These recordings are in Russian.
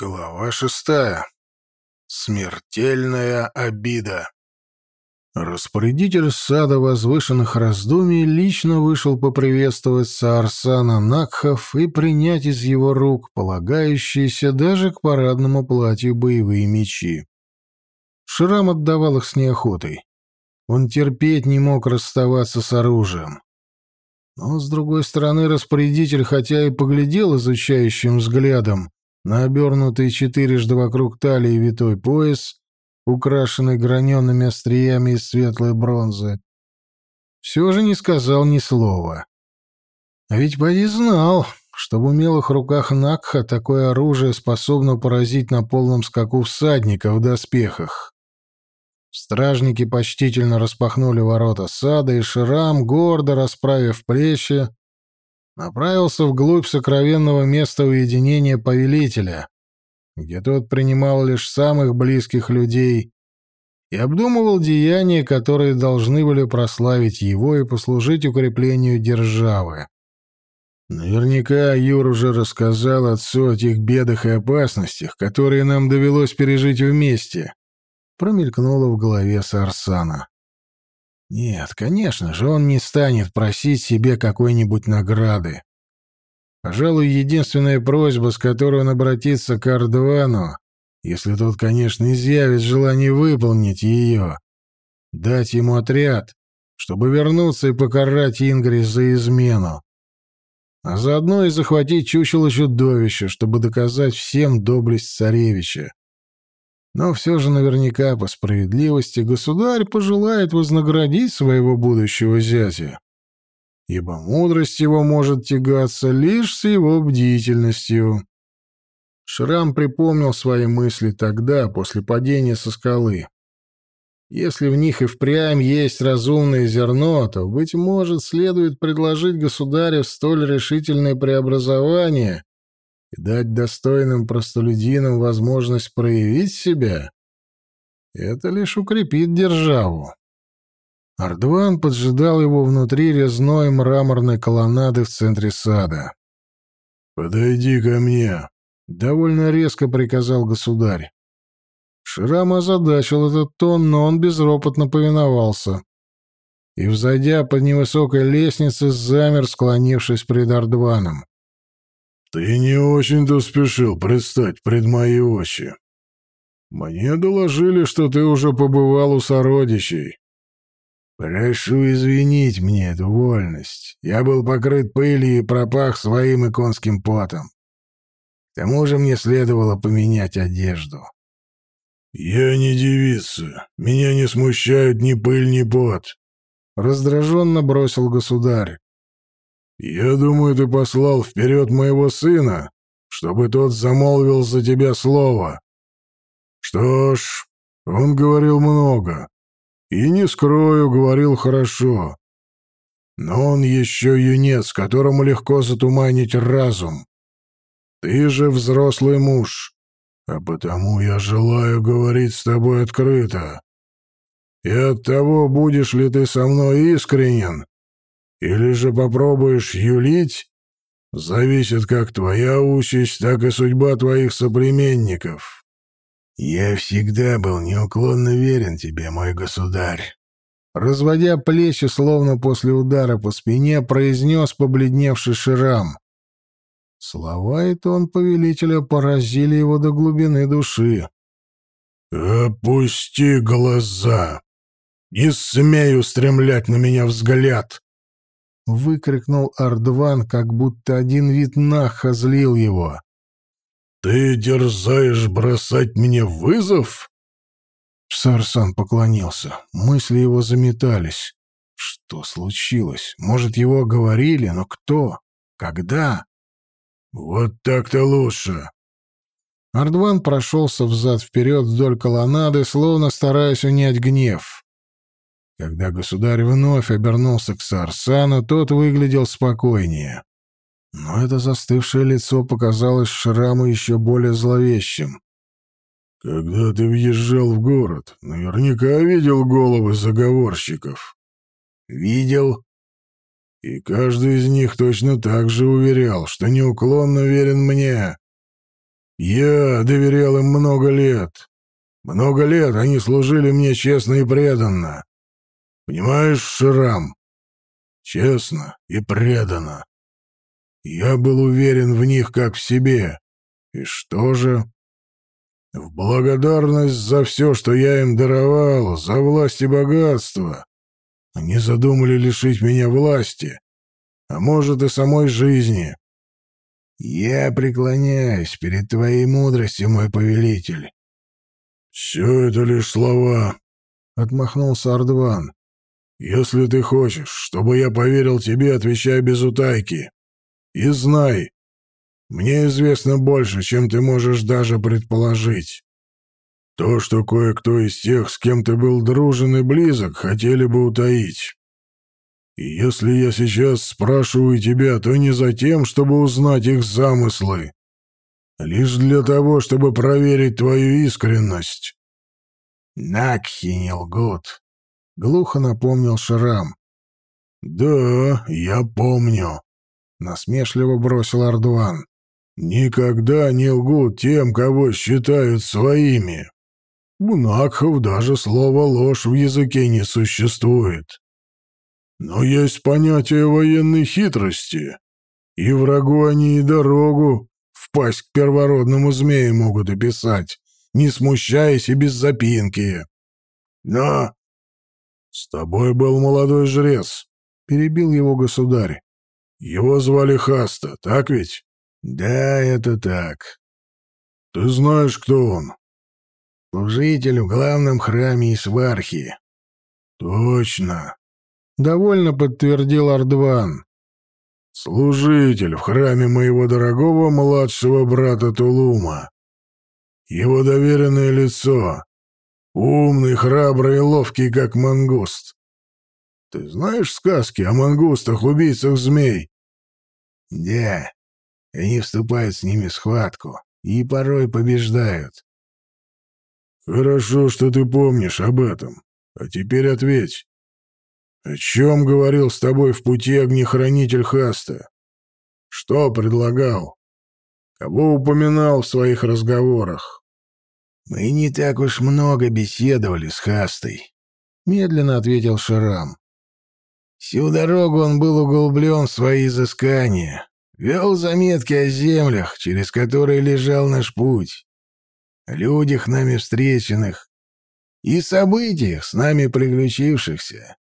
Глава шестая. Смертельная обида. Распорядитель сада возвышенных раздумий лично вышел поприветствовать Саарсана Накхов и принять из его рук полагающиеся даже к парадному платью боевые мечи. Шрам отдавал их с неохотой. Он терпеть не мог расставаться с оружием. Но, с другой стороны, распорядитель, хотя и поглядел изучающим взглядом на обернутый четырежды вокруг талии витой пояс, украшенный граненными остриями из светлой бронзы, все же не сказал ни слова. А ведь поди знал, что в умелых руках Накха такое оружие способно поразить на полном скаку всадника в доспехах. Стражники почтительно распахнули ворота сада, и Ширам, гордо расправив плечи, направился вглубь сокровенного места уединения повелителя, где тот принимал лишь самых близких людей и обдумывал деяния, которые должны были прославить его и послужить укреплению державы. Наверняка Юр уже рассказал отцу о тех бедах и опасностях, которые нам довелось пережить вместе. Промелькнуло в голове Сарсана. Нет, конечно же, он не станет просить себе какой-нибудь награды. Пожалуй, единственная просьба, с которой он обратится к Ардвану, если тот, конечно, изъявит желание выполнить ее, дать ему отряд, чтобы вернуться и покарать Ингрис за измену, а заодно и захватить чучело чудовища, чтобы доказать всем доблесть царевича. Но все же наверняка по справедливости государь пожелает вознаградить своего будущего зятя, ибо мудрость его может тягаться лишь с его бдительностью. Шрам припомнил свои мысли тогда, после падения со скалы. Если в них и впрямь есть разумное зерно, то, быть может, следует предложить государю столь решительное преобразование, и дать достойным простолюдинам возможность проявить себя, это лишь укрепит державу. Ардван поджидал его внутри резной мраморной колоннады в центре сада. «Подойди ко мне», — довольно резко приказал государь. Ширам озадачил этот тон, но он безропотно повиновался. И, взойдя под невысокой лестницей, замер, склонившись пред Ардваном. «Ты не очень-то спешил предстать пред мои очи. Мне доложили, что ты уже побывал у сородичей. Прошу извинить мне эту вольность. Я был покрыт пылью и пропах своим иконским потом. К тому же мне следовало поменять одежду». «Я не девица. Меня не смущают ни пыль, ни пот», — раздраженно бросил государь. «Я думаю, ты послал вперед моего сына, чтобы тот замолвил за тебя слово. Что ж, он говорил много, и, не скрою, говорил хорошо. Но он еще юнец, которому легко затуманить разум. Ты же взрослый муж, а потому я желаю говорить с тобой открыто. И от того, будешь ли ты со мной искренен, или же попробуешь юлить, зависит как твоя участь, так и судьба твоих соплеменников. Я всегда был неуклонно верен тебе, мой государь. Разводя плечи, словно после удара по спине, произнес побледневший Ширам. Слова и тон повелителя поразили его до глубины души. «Опусти глаза! Не смей устремлять на меня взгляд!» Выкрикнул Ардван, как будто один вид наха злил его. «Ты дерзаешь бросать мне вызов?» Сарсан поклонился. Мысли его заметались. Что случилось? Может, его оговорили, но кто? Когда? «Вот так-то лучше!» Ардван прошелся взад-вперед вдоль колоннады, словно стараясь унять гнев. Когда государь вновь обернулся к Сарсану, тот выглядел спокойнее. Но это застывшее лицо показалось Шраму еще более зловещим. «Когда ты въезжал в город, наверняка видел головы заговорщиков». «Видел?» «И каждый из них точно так же уверял, что неуклонно верен мне». Я доверял им много лет. Много лет они служили мне честно и преданно. Понимаешь, Шрам? Честно и преданно. Я был уверен в них, как в себе. И что же? В благодарность за все, что я им даровал, за власть и богатство, они задумали лишить меня власти, а может и самой жизни. Я преклоняюсь перед твоей мудростью, мой повелитель. Все это лишь слова, — отмахнулся Ардван. Если ты хочешь, чтобы я поверил тебе, отвечай без утайки. И знай, мне известно больше, чем ты можешь даже предположить. То, что кое-кто из тех, с кем ты был дружен и близок, хотели бы утаить. И если я сейчас спрашиваю тебя, то не за тем, чтобы узнать их замыслы, а лишь для того, чтобы проверить твою искренность. Накхи не лгут, — глухо напомнил Шрам. «Да, я помню», — насмешливо бросил Ардуан. «Никогда не лгут тем, кого считают своими. У Накхов даже слова «ложь» в языке не существует. Но есть понятие военной хитрости, и врагу они и дорогу впасть к первородному змею могут описать, не смущаясь и без запинки. Но... С тобой был молодой жрец, — перебил его государь. Его звали Хаста, так ведь? Да, это так. Ты знаешь, кто он? Служитель в главном храме Исвархи. Точно. Довольно подтвердил Ардван. Служитель в храме моего дорогого младшего брата Тулума. Его доверенное лицо. Умный, храбрый и ловкий, как мангуст. Ты знаешь сказки о мангустах, убийцах змей? Да. Они вступают с ними в схватку и порой побеждают. Хорошо, что ты помнишь об этом. А теперь ответь. О чем говорил с тобой в пути огнехранитель Хаста? Что предлагал? Кого упоминал в своих разговорах? Мы не так уж много беседовали с Хастой, медленно ответил Шарам. Всю дорогу он был углублен в свои изыскания, вел заметки о землях, через которые лежал наш путь, о людях, нами встреченных, и событиях, с нами приключившихся.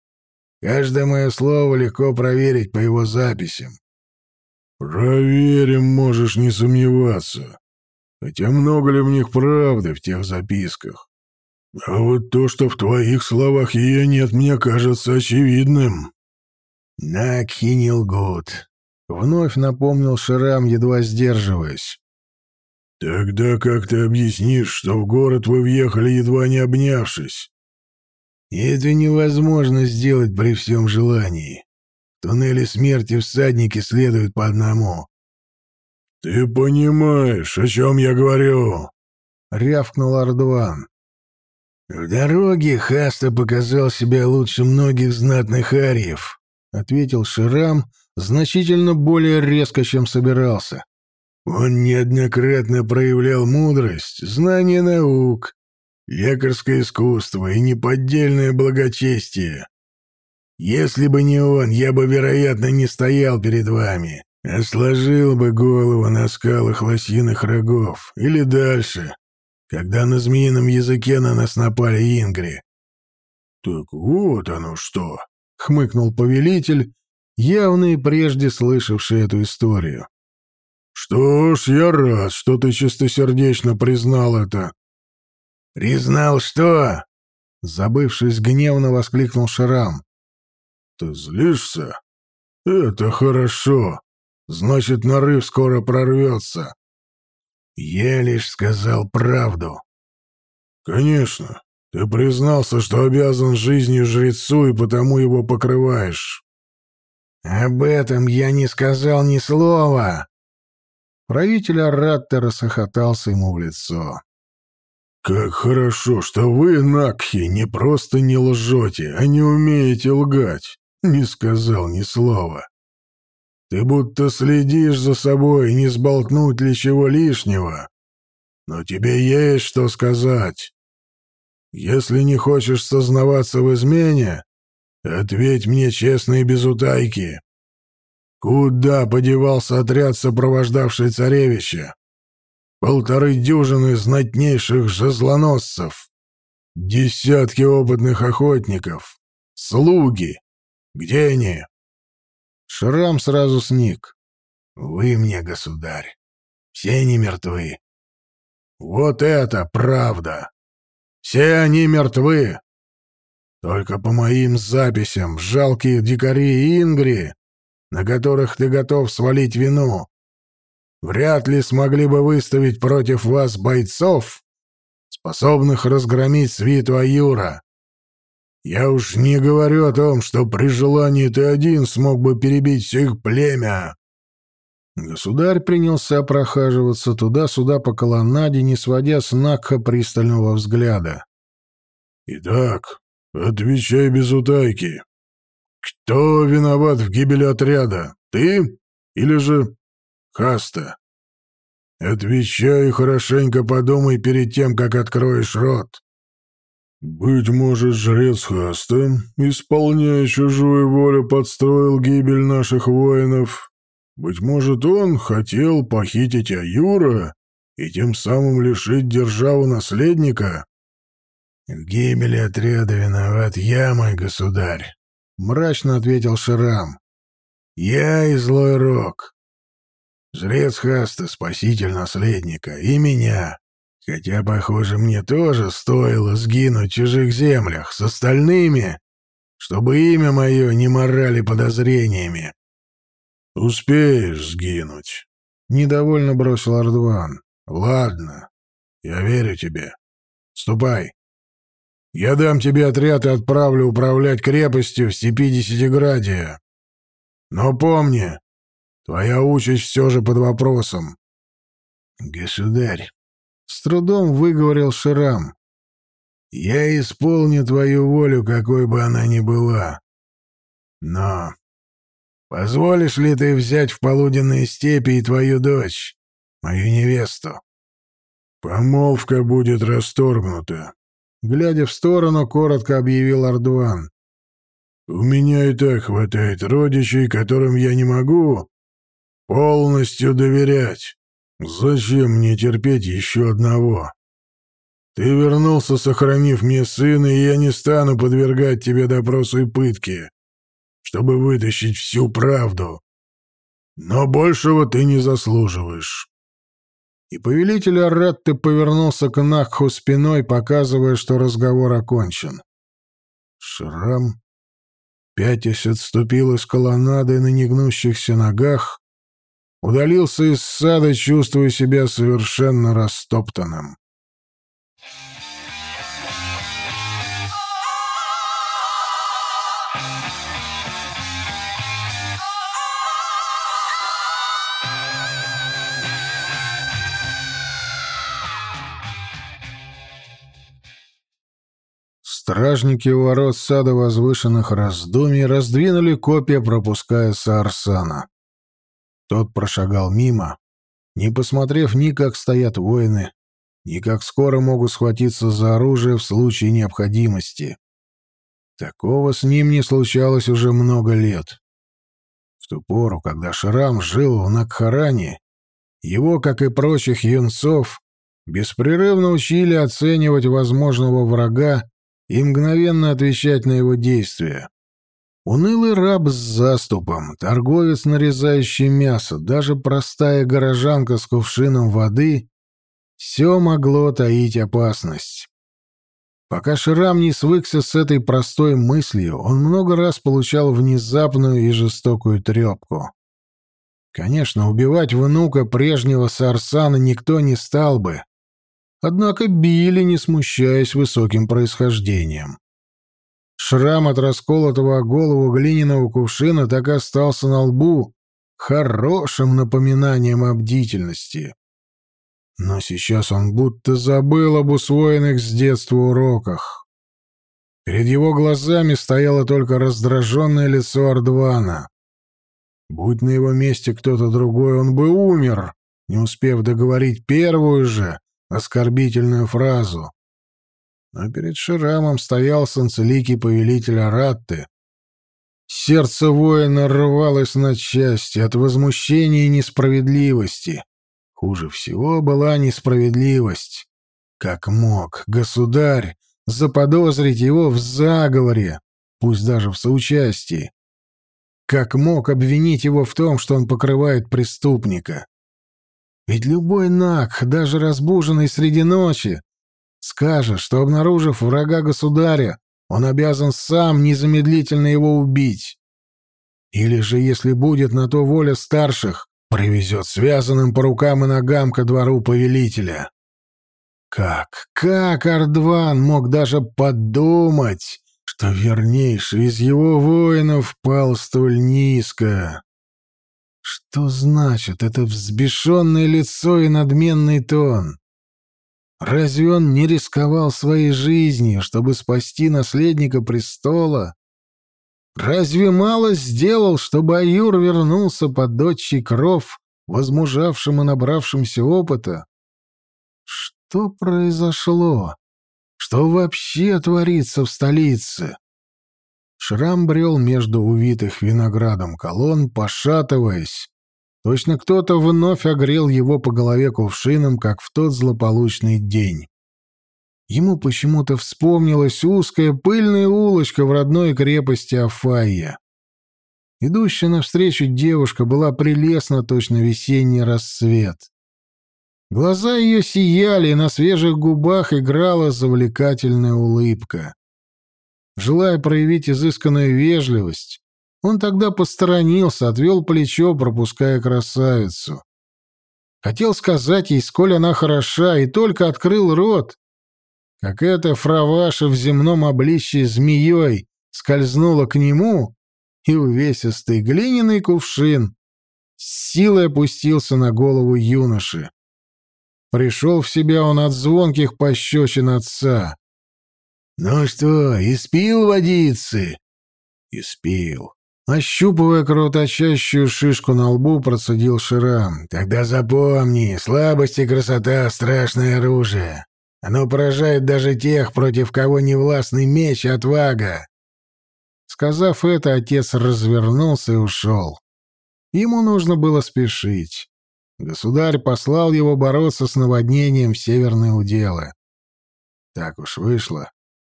Каждое мое слово легко проверить по его записям. «Проверим, можешь не сомневаться. Хотя много ли в них правды в тех записках? А вот то, что в твоих словах ее нет, мне кажется очевидным». «Накхи не лгут», — вновь напомнил Шрам, едва сдерживаясь. «Тогда как ты объяснишь, что в город вы въехали, едва не обнявшись?» «Это невозможно сделать при всем желании. В туннеле смерти всадники следуют по одному». «Ты понимаешь, о чем я говорю?» — рявкнул Ардван. «В дороге Хаста показал себя лучше многих знатных ариев», — ответил Ширам значительно более резко, чем собирался. «Он неоднократно проявлял мудрость, знание наук, лекарское искусство и неподдельное благочестие. Если бы не он, я бы, вероятно, не стоял перед вами, а сложил бы голову на скалах лосиных рогов или дальше, когда на змеином языке на нас напали ингри. «Так вот оно что!» — хмыкнул повелитель, явно и прежде слышавший эту историю. «Что ж, я рад, что ты чистосердечно признал это». «Признал что?» — забывшись гневно, воскликнул Шрам. «Ты злишься? Это хорошо. Значит, нарыв скоро прорвется». «Я лишь сказал правду». «Конечно. Ты признался, что обязан жизнью жрецу, и потому его покрываешь». «Об этом я не сказал ни слова». Правитель Аратта рассохотался ему в лицо. «Как хорошо, что вы, Накхи, не просто не лжете, а не умеете лгать!» Не сказал ни слова. «Ты будто следишь за собой, не сболтнуть ли чего лишнего. но тебе есть что сказать. Если не хочешь сознаваться в измене, ответь мне честно и без утайки. Куда подевался отряд, сопровождавший царевича? Полторы дюжины знатнейших жезлоносцев, десятки опытных охотников, слуги. Где они? Шрам сразу сник. Вы мне, государь, все они мертвы. Вот это правда! Все они мертвы! Только по моим записям, жалкие дикари ингри, на которых ты готов свалить вину, вряд ли смогли бы выставить против вас бойцов, способных разгромить свиту Аюра. Я уж не говорю о том, что при желании ты один смог бы перебить все их племя. Государь принялся прохаживаться туда-сюда по колоннаде, не сводя с Накха пристального взгляда. «Итак, отвечай без утайки. Кто виноват в гибели отряда? Ты или же Хаста? Отвечай хорошенько подумай перед тем, как откроешь рот». «Быть может, жрец Хаста, исполняя чужую волю, подстроил гибель наших воинов?» Быть может, он хотел похитить Аюра и тем самым лишить державу наследника? В гибели отряда виноват я, мой государь, мрачно ответил Ширам. Я и злой рок. Жрец Хаста, спаситель наследника, и меня. Хотя, похоже, мне тоже стоило сгинуть в чужих землях с остальными, чтобы имя мое не морали подозрениями. «Успеешь сгинуть», — недовольно бросил Ардван. «Ладно, я верю тебе. Ступай. Я дам тебе отряд и отправлю управлять крепостью в степи Десятиградия. Но помни, твоя участь все же под вопросом». «Государь», — с трудом выговорил Ширам, — «я исполню твою волю, какой бы она ни была. Но Позволишь ли ты взять в полуденные степи и твою дочь, мою невесту? Помолвка будет расторгнута. Глядя в сторону, коротко объявил Ардуан. У меня и так хватает родичей, которым я не могу полностью доверять. Зачем мне терпеть еще одного? Ты вернулся, сохранив мне сына, и я не стану подвергать тебе допросу и пытке чтобы вытащить всю правду. Но большего ты не заслуживаешь». И повелитель Аретты повернулся к Накху спиной, показывая, что разговор окончен. Шрам, пятясь, отступил из колоннады на негнущихся ногах, удалился из сада, чувствуя себя совершенно растоптанным. Стражники у ворот сада возвышенных раздумий раздвинули копья, пропуская Саарсана. Тот прошагал мимо, не посмотрев ни как стоят воины, ни как скоро могут схватиться за оружие в случае необходимости. Такого с ним не случалось уже много лет. В ту пору, когда Шрам жил в Накхаране, его, как и прочих юнцов, беспрерывно учили оценивать возможного врага и мгновенно отвечать на его действия. Унылый раб с заступом, торговец, нарезающий мясо, даже простая горожанка с кувшином воды — все могло таить опасность. Пока Ширам не свыкся с этой простой мыслью, он много раз получал внезапную и жестокую трепку. Конечно, убивать внука прежнего Сарсана никто не стал бы, Однако били, не смущаясь высоким происхождением. Шрам от расколотого голову глиняного кувшина так и остался на лбу, хорошим напоминанием о бдительности. Но сейчас он будто забыл об усвоенных с детства уроках. Перед его глазами стояло только раздраженное лицо Ардвана. Будь на его месте кто-то другой, он бы умер, не успев договорить первую же, оскорбительную фразу. Но перед Ширамом стоял санцеликий повелитель Аратты. Сердце воина рвалось на части от возмущения и несправедливости. Хуже всего была несправедливость. Как мог государь заподозрить его в заговоре, пусть даже в соучастии? Как мог обвинить его в том, что он покрывает преступника? Ведь любой наг, даже разбуженный среди ночи, скажет, что, обнаружив врага государя, он обязан сам незамедлительно его убить. Или же, если будет на то воля старших, привезет связанным по рукам и ногам ко двору повелителя. Как, как Ардван мог даже подумать, что вернейший из его воинов пал столь низко? Что значит это взбешенное лицо и надменный тон? Разве он не рисковал своей жизнью, чтобы спасти наследника престола? Разве мало сделал, чтобы Аюр вернулся под дочий кров, возмужавшим и набравшимся опыта? Что произошло? Что вообще творится в столице? Шрам брел между увитых виноградом колонн, пошатываясь. Точно кто-то вновь огрел его по голове кувшином, как в тот злополучный день. Ему почему-то вспомнилась узкая пыльная улочка в родной крепости Афайя. Идущая навстречу девушка была прелестна, точно весенний рассвет. Глаза ее сияли, и на свежих губах играла завлекательная улыбка. Желая проявить изысканную вежливость, он тогда посторонился, отвел плечо, пропуская красавицу. Хотел сказать ей, сколь она хороша, и только открыл рот, как эта фраваша в земном обличье змеей скользнула к нему, и увесистый глиняный кувшин с силой опустился на голову юноши. Пришел в себя он от звонких пощечин отца. «Ну что, испил водицы?» «Испил». Ощупывая кровоточащую шишку на лбу, процедил Ширам. «Тогда запомни, слабость и красота — страшное оружие. Оно поражает даже тех, против кого не властный меч и отвага». Сказав это, отец развернулся и ушел. Ему нужно было спешить. Государь послал его бороться с наводнением в северные уделы. Так уж вышло,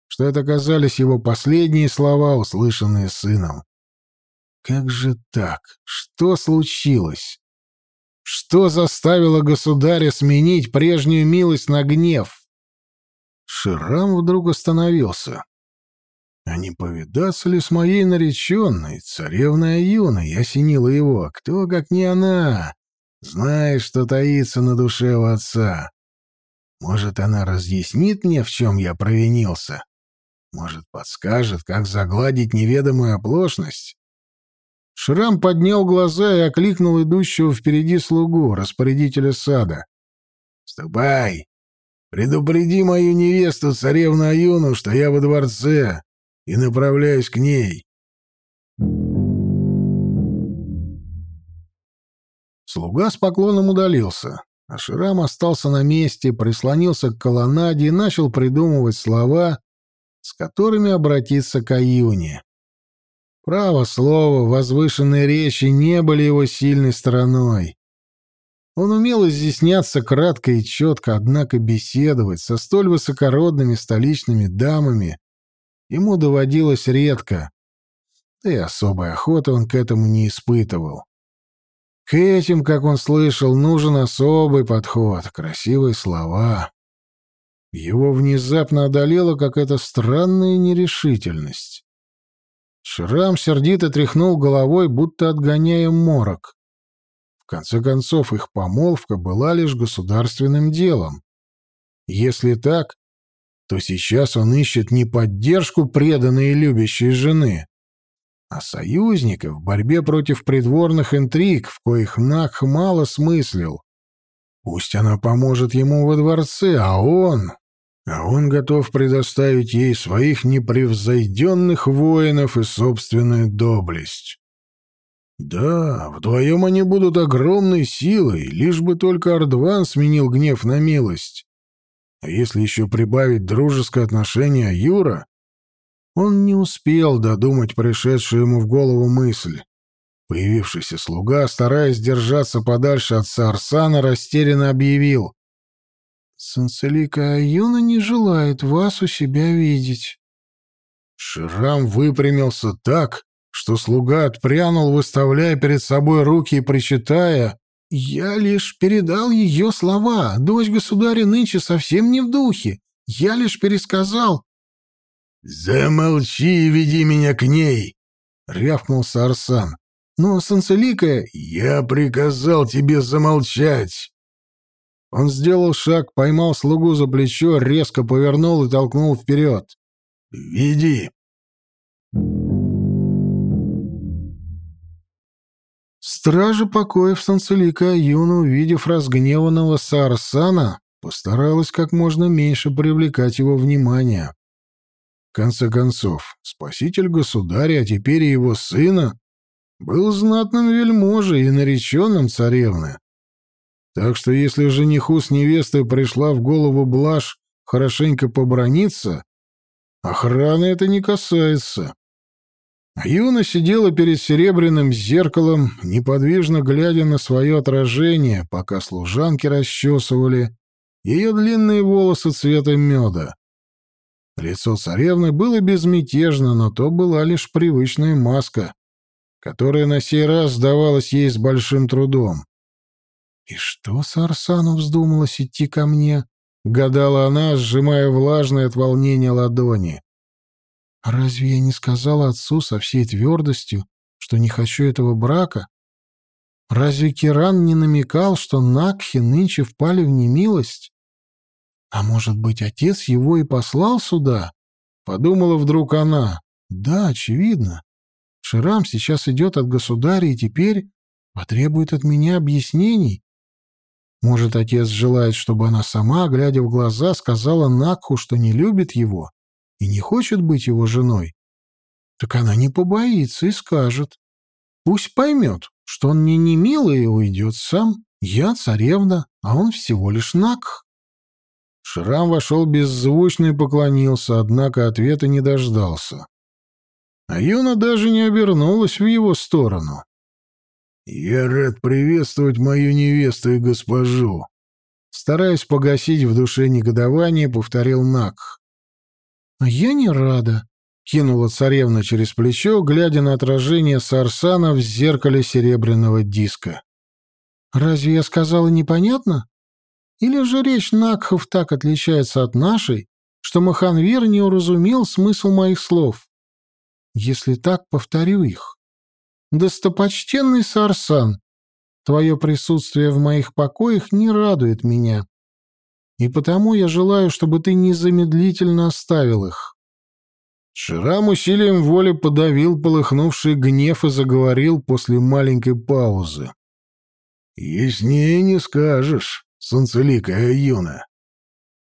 что это оказались его последние слова, услышанные сыном. Как же так? Что случилось? Что заставило государя сменить прежнюю милость на гнев? Ширам вдруг остановился. А не повидаться ли с моей нареченной, царевной Аюной, осенила его? Кто, как не она, знает, что таится на душе у отца? Может, она разъяснит мне, в чем я провинился? Может, подскажет, как загладить неведомую оплошность? Шрам поднял глаза и окликнул идущего впереди слугу, распорядителя сада. «Ступай! Предупреди мою невесту, царевну Аюну, что я во дворце и направляюсь к ней». Слуга с поклоном удалился, а Шрам остался на месте, прислонился к колоннаде и начал придумывать слова, с которыми обратиться к Аюне. Право слово, возвышенные речи не были его сильной стороной. Он умел изъясняться кратко и четко, однако беседовать со столь высокородными столичными дамами ему доводилось редко, да и особой охоты он к этому не испытывал. К этим, как он слышал, нужен особый подход, красивые слова. Его внезапно одолела какая-то странная нерешительность. Шрам сердито тряхнул головой, будто отгоняя морок. В конце концов, их помолвка была лишь государственным делом. Если так, то сейчас он ищет не поддержку преданной и любящей жены, а союзника в борьбе против придворных интриг, в коих Нак мало смыслил. Пусть она поможет ему во дворце, а он... А он готов предоставить ей своих непревзойденных воинов и собственную доблесть. Да, вдвоем они будут огромной силой, лишь бы только Ардван сменил гнев на милость. А если еще прибавить дружеское отношение Юра, он не успел додумать пришедшую ему в голову мысль. Появившийся слуга, стараясь держаться подальше от Сарсана, растерянно объявил. «Санцелика Аюна не желает вас у себя видеть». Шрам выпрямился так, что слуга отпрянул, выставляя перед собой руки и причитая. «Я лишь передал ее слова. Дочь государя нынче совсем не в духе. Я лишь пересказал». «Замолчи и веди меня к ней!» — рявкнулся Арсан. Но Санцелика... Я приказал тебе замолчать. Он сделал шаг, поймал слугу за плечо, резко повернул и толкнул вперед. «Веди!» Стража покоев Санцелика Юна, увидев разгневанного Сарсана, постаралась как можно меньше привлекать его внимание. В конце концов, спаситель государя, а теперь и его сына, был знатным вельможей и нареченным царевны. Так что если жениху с невестой пришла в голову блажь хорошенько поброниться, охраны это не касается. А Юна сидела перед серебряным зеркалом, неподвижно глядя на свое отражение, пока служанки расчесывали ее длинные волосы цвета меда. Лицо царевны было безмятежно, но то была лишь привычная маска, которая на сей раз сдавалась ей с большим трудом. «И что с Арсаном вздумалось идти ко мне?» — гадала она, сжимая влажные от волнения ладони. «Разве я не сказала отцу со всей твердостью, что не хочу этого брака? Разве Киран не намекал, что Накхи нынче впали в немилость? А может быть, отец его и послал сюда?» — подумала вдруг она. «Да, очевидно. Ширам сейчас идет от государя и теперь потребует от меня объяснений. Может, отец желает, чтобы она сама, глядя в глаза, сказала Накху, что не любит его и не хочет быть его женой? Так она не побоится и скажет. Пусть поймет, что он мне не милый и уйдет сам. Я царевна, а он всего лишь Накх. Шрам вошел беззвучно и поклонился, однако ответа не дождался а Юна даже не обернулась в его сторону. «Я рад приветствовать мою невесту и госпожу», стараясь погасить в душе негодование, повторил Накх. «А я не рада», — кинула царевна через плечо, глядя на отражение Сарсана в зеркале серебряного диска. «Разве я сказала непонятно? Или же речь Накхов так отличается от нашей, что Маханвир не уразумел смысл моих слов?» Если так, повторю их. Достопочтенный Сарсан, твое присутствие в моих покоях не радует меня. И потому я желаю, чтобы ты незамедлительно оставил их. Ширам усилием воли подавил полыхнувший гнев и заговорил после маленькой паузы. «Яснее не скажешь, солнцеликая юна.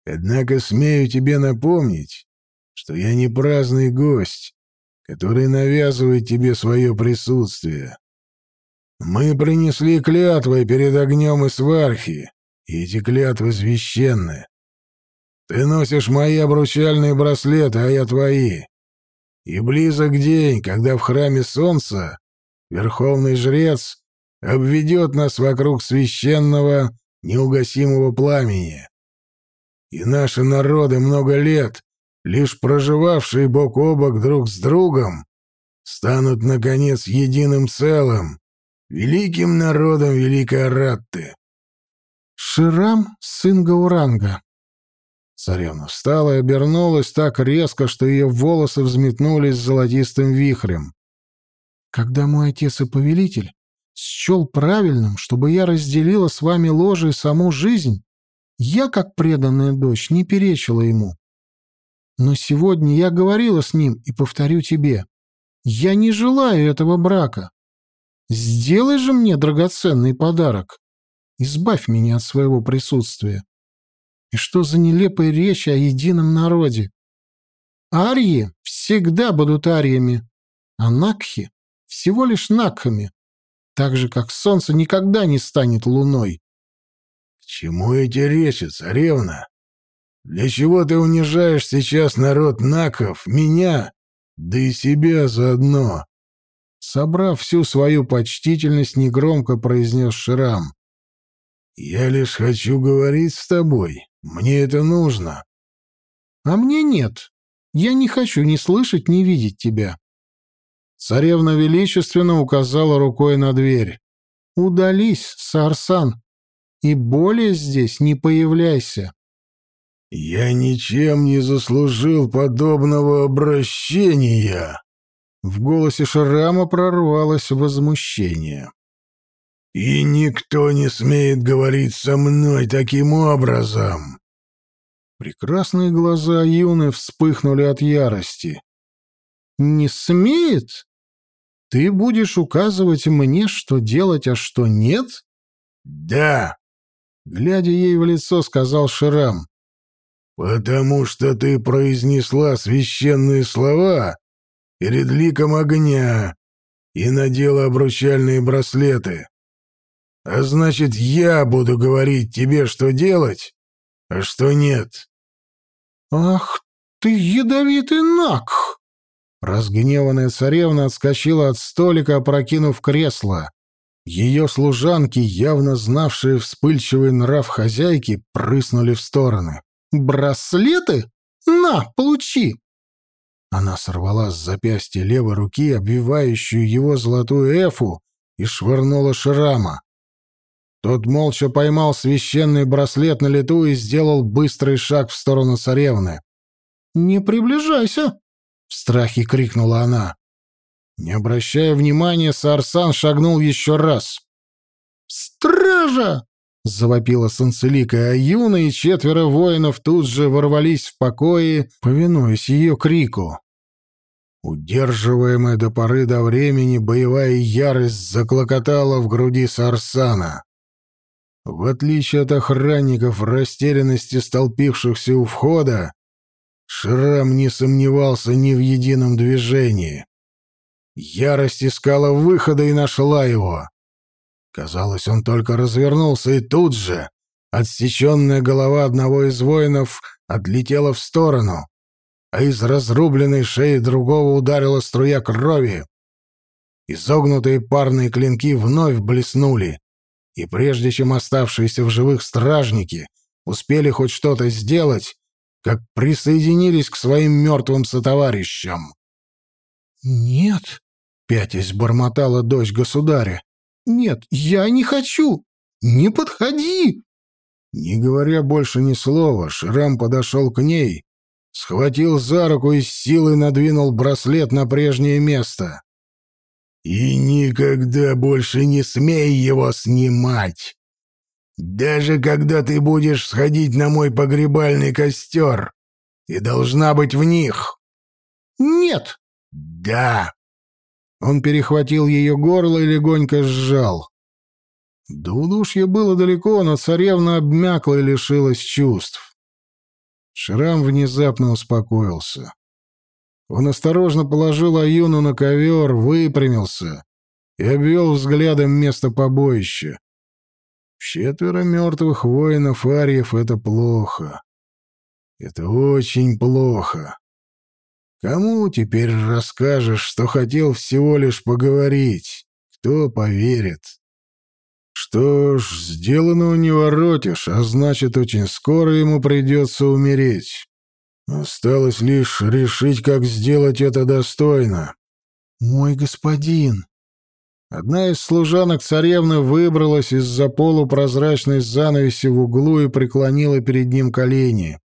Однако смею тебе напомнить, что я не праздный гость, который навязывает тебе свое присутствие. Мы принесли клятвы перед огнем и свархи, и эти клятвы священны. Ты носишь мои обручальные браслеты, а я твои. И близок день, когда в храме солнца верховный жрец обведет нас вокруг священного неугасимого пламени. И наши народы много лет лишь проживавшие бок о бок друг с другом, станут, наконец, единым целым, великим народом Великой Аратты. Ширам, сын Гауранга. Царевна встала и обернулась так резко, что ее волосы взметнулись золотистым вихрем. Когда мой отец и повелитель счел правильным, чтобы я разделила с вами ложе и саму жизнь, я, как преданная дочь, не перечила ему. Но сегодня я говорила с ним и повторю тебе. Я не желаю этого брака. Сделай же мне драгоценный подарок. Избавь меня от своего присутствия. И что за нелепая речь о едином народе? Арии всегда будут ариями, а Накхи всего лишь Накхами, так же, как солнце никогда не станет луной. — К чему эти речи, царевна? Для чего ты унижаешь сейчас народ Наков, меня, да и себя заодно?» Собрав всю свою почтительность, негромко произнес Шрам. «Я лишь хочу говорить с тобой. Мне это нужно». «А мне нет. Я не хочу ни слышать, ни видеть тебя». Царевна величественно указала рукой на дверь. «Удались, Сарсан, и более здесь не появляйся». «Я ничем не заслужил подобного обращения!» В голосе Шрама прорвалось возмущение. «И никто не смеет говорить со мной таким образом!» Прекрасные глаза Юны вспыхнули от ярости. «Не смеет? Ты будешь указывать мне, что делать, а что нет?» «Да!» Глядя ей в лицо, сказал Ширам. «Потому что ты произнесла священные слова перед ликом огня и надела обручальные браслеты. А значит, я буду говорить тебе, что делать, а что нет. Ах ты ядовитый Накх! Разгневанная царевна отскочила от столика, опрокинув кресло. Ее служанки, явно знавшие вспыльчивый нрав хозяйки, прыснули в стороны. «Браслеты? На, получи!» Она сорвала с запястья левой руки обвивающую его золотую эфу и швырнула шрама. Тот молча поймал священный браслет на лету и сделал быстрый шаг в сторону царевны. «Не приближайся!» — в страхе крикнула она. Не обращая внимания, Сарсан шагнул еще раз. «Стража!» — завопила Санцелика Аюна, и четверо воинов тут же ворвались в покои, повинуясь ее крику. Удерживаемая до поры до времени боевая ярость заклокотала в груди Сарсана. В отличие от охранников растерянности столпившихся у входа, Шрам не сомневался ни в едином движении. Ярость искала выхода и нашла его. Казалось, он только развернулся, и тут же отсеченная голова одного из воинов отлетела в сторону, а из разрубленной шеи другого ударила струя крови. Изогнутые парные клинки вновь блеснули, и прежде чем оставшиеся в живых стражники успели хоть что-то сделать, как присоединились к своим мертвым сотоварищам. «Нет», — пятясь бормотала дочь государя, — «нет, я не хочу! Не подходи!» Не говоря больше ни слова, Шрам подошел к ней, схватил за руку и с силой надвинул браслет на прежнее место. И никогда больше не смей его снимать. Даже когда ты будешь сходить на мой погребальный костер, ты должна быть в них. Нет. Да. Он перехватил ее горло и легонько сжал. До удушья было далеко, но царевна обмякла и лишилась чувств. Шрам внезапно успокоился. Он осторожно положил Аюну на ковер, выпрямился и обвел взглядом место побоища. Четверо мертвых воинов Арьев — это плохо. Это очень плохо. Кому теперь расскажешь, что хотел всего лишь поговорить? Кто поверит? Что ж, сделанного не воротишь, а значит, очень скоро ему придется умереть. Осталось лишь решить, как сделать это достойно. «Мой господин!» Одна из служанок царевны выбралась из-за полупрозрачной занавеси в углу и преклонила перед ним колени.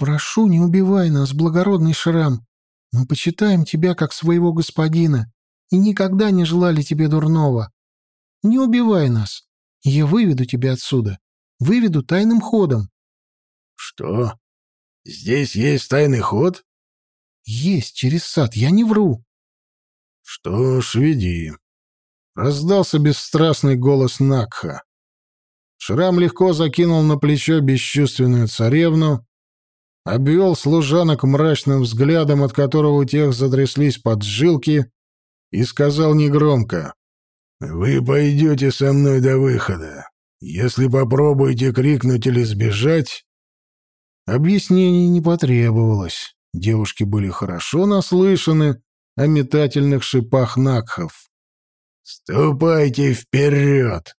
«Прошу, не убивай нас, благородный Шрам. Мы почитаем тебя как своего господина и никогда не желали тебе дурного. Не убивай нас, я выведу тебя отсюда. Выведу тайным ходом». «Что?» Здесь есть тайный ход? Есть, через сад, я не вру. Что ж, веди. Раздался бесстрастный голос Накха. Шрам легко закинул на плечо бесчувственную царевну, обвел служанок мрачным взглядом, от которого у тех затряслись поджилки, и сказал негромко. «Вы пойдете со мной до выхода. Если попробуете крикнуть или сбежать, Объяснений не потребовалось. Девушки были хорошо наслышаны о метательных шипах Накхов. «Ступайте вперед!»